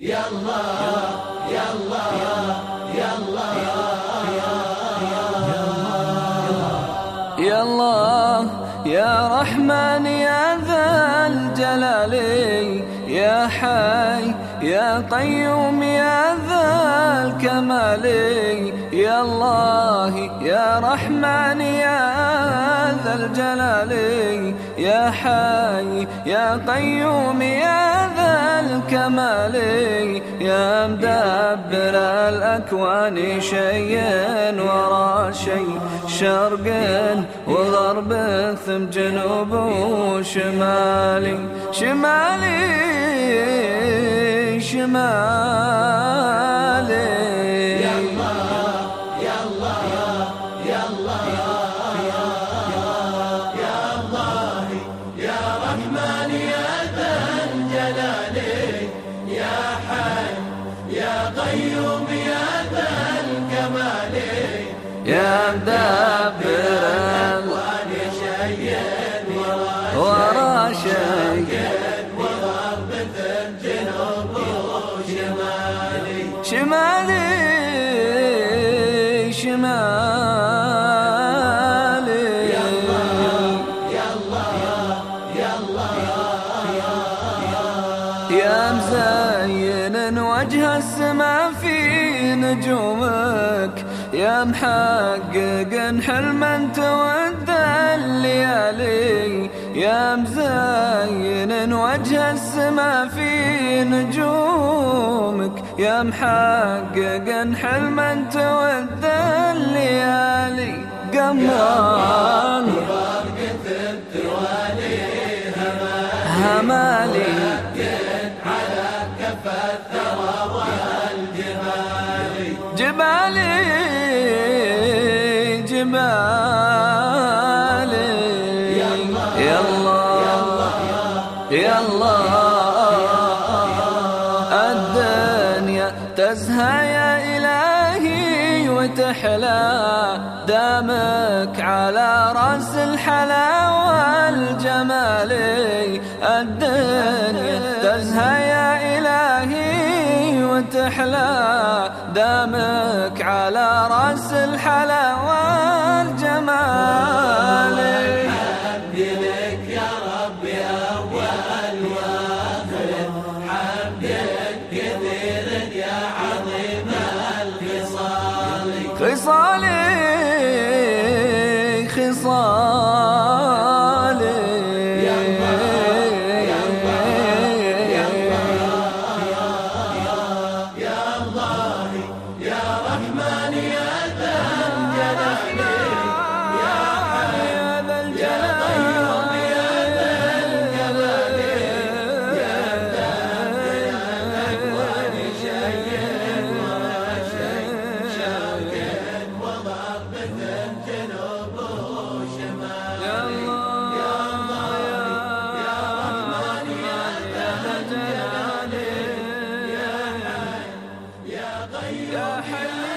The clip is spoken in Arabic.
يا الله يا الله يا رحمن يا ذا الجلال يا حي يا قيوم يا ذا الكمال. يا الله يا رحمن يا ذا الجلال. يا حي يا قيوم يا ذا الكمال يا مدبر الأكوان شيء ورا شيء شرق وغرب ثم جنوب وشمالي شمالي شمالي يا الله يا الله يا الله. يا مدبر شيء ورا شيء وغرب جنوب وشمالي شمالي شمالي يا مزين وجه السما في نجومك. يا محقق حلما تود الليالي يا مزين وجه السما في نجومك. يا محقق حلما تود الليالي قمران همالي. يا الله الدنيا تزهى يا إلهي وتحلى دامك على رأس الحلا والجمال. الدنيا تزهى يا إلهي وتحلى دامك على رأس الحلا صالح خصال يا حي